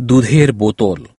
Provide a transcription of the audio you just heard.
দুধের বোতল।